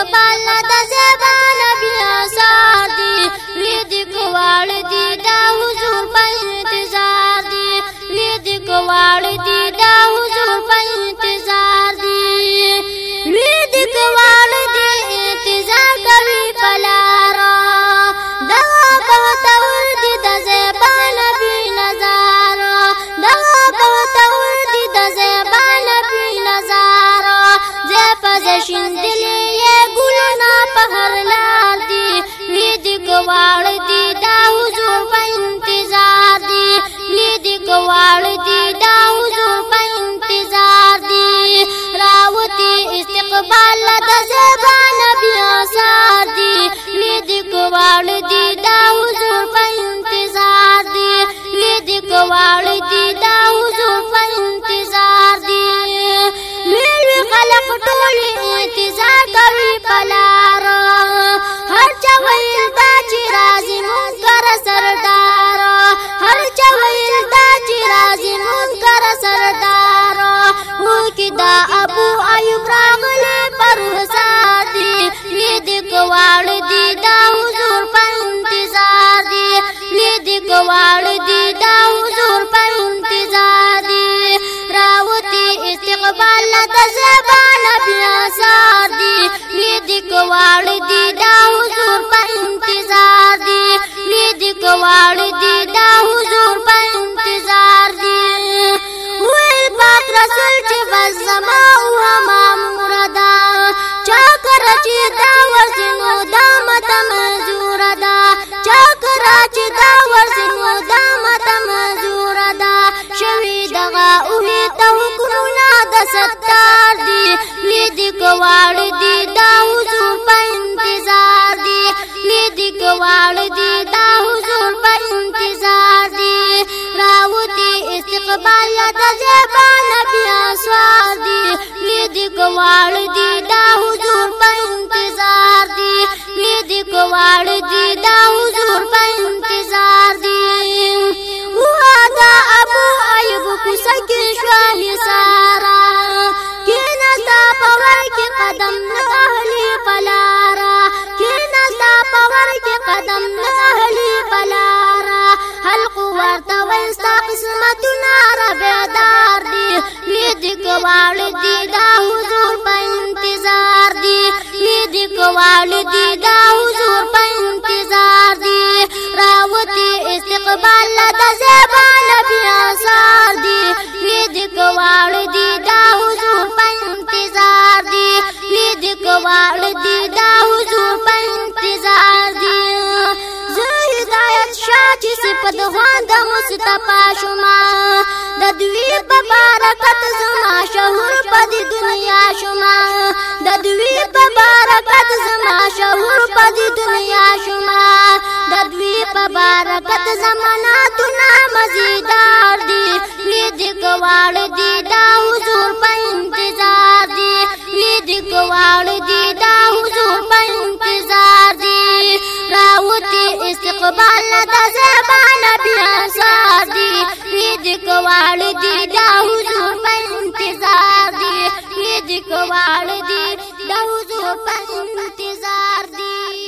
اقبال د زبان بیا ساتي وې دې کوړ دې دا حضور په انتظار بالا د زبان بیا دی کوال دی دا حضور په انتظار دی لوی دی کوال دی دا حضور په انتظار دی وای پاک رسول چې بس زما او هما مردا چا کر چې دا ورسنو دا مت منظور دا چا کر چې دا ورسنو دا مت منظور دا شوی دغه او ته د ستار دی لید کواړ دی دا حضور په انتظار دی لید کواړ دی دا حضور په انتظار دی راوتی استقبال د زبان بیا سوار دی لید کواړ دی دا حضور په انتظار دی لید کواړ دی دا حضور په انتظار دی وها دا ابو ایوب کو سکه شو مثال کې قدم نه اهلی پلارا کینستا پاور کې قدم نه اهلی پلارا حلق ورته وستا قسمت نار بیدار دی لید کوال دی دا حضور په انتظار دی لید کوال دی دا حضور په انتظار دی راوتی استقبال د زبال بیا سار دی لید کوال دی دا حضور غواړ دی دا حضور په انتظار دی زه هدایت شاه چې صفت خوان د مصطفی شما د دوی په برکت زما شهور په دې دنیا شما د دوی په برکت زما شهور په دې دنیا شما د دوی په برکت زمانہ تنا مزیدار دی لید کوړ دی دا حضور په اقبال د زبان بیا سادي وید کوال دی دا حضور په انتظار دی وید کوال دی دا حضور په انتظار دی